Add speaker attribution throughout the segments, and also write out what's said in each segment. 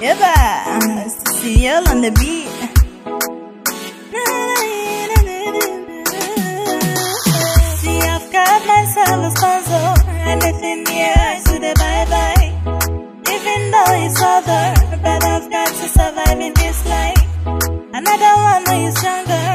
Speaker 1: Yeah, the CL on the beat. See, I've got myself a sponsor, anything here to the bye bye. Even though it's over, but I've got to survive in this life. Another one who is younger,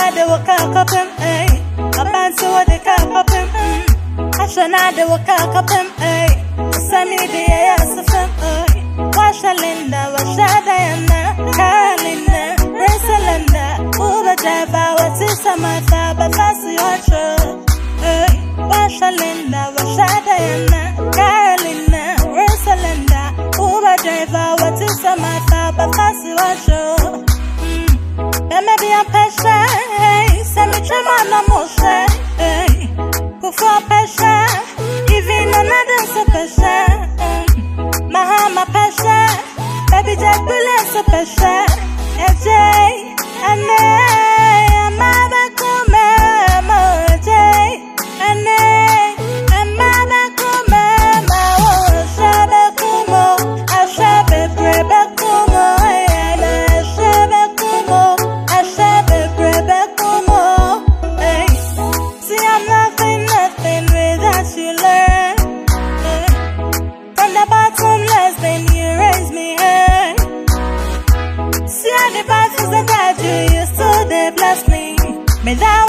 Speaker 1: Oshana de waka kapem, eh. Abansi wa de ka kapem, mm. Ashana de waka kapem, eh. Sami de ya safem, eh. Washa Linda, washa Diana, Carolina, Rosalinda, Uba Java, what's this Samantha, but that's your truth. Hey, Washa Linda, Washa Diana, Carolina, Rosalinda, Uba Java, what's this Samantha, but that's your truth. There may be Baby Jack Williams a passion, AJ, and I'm bless me. Me that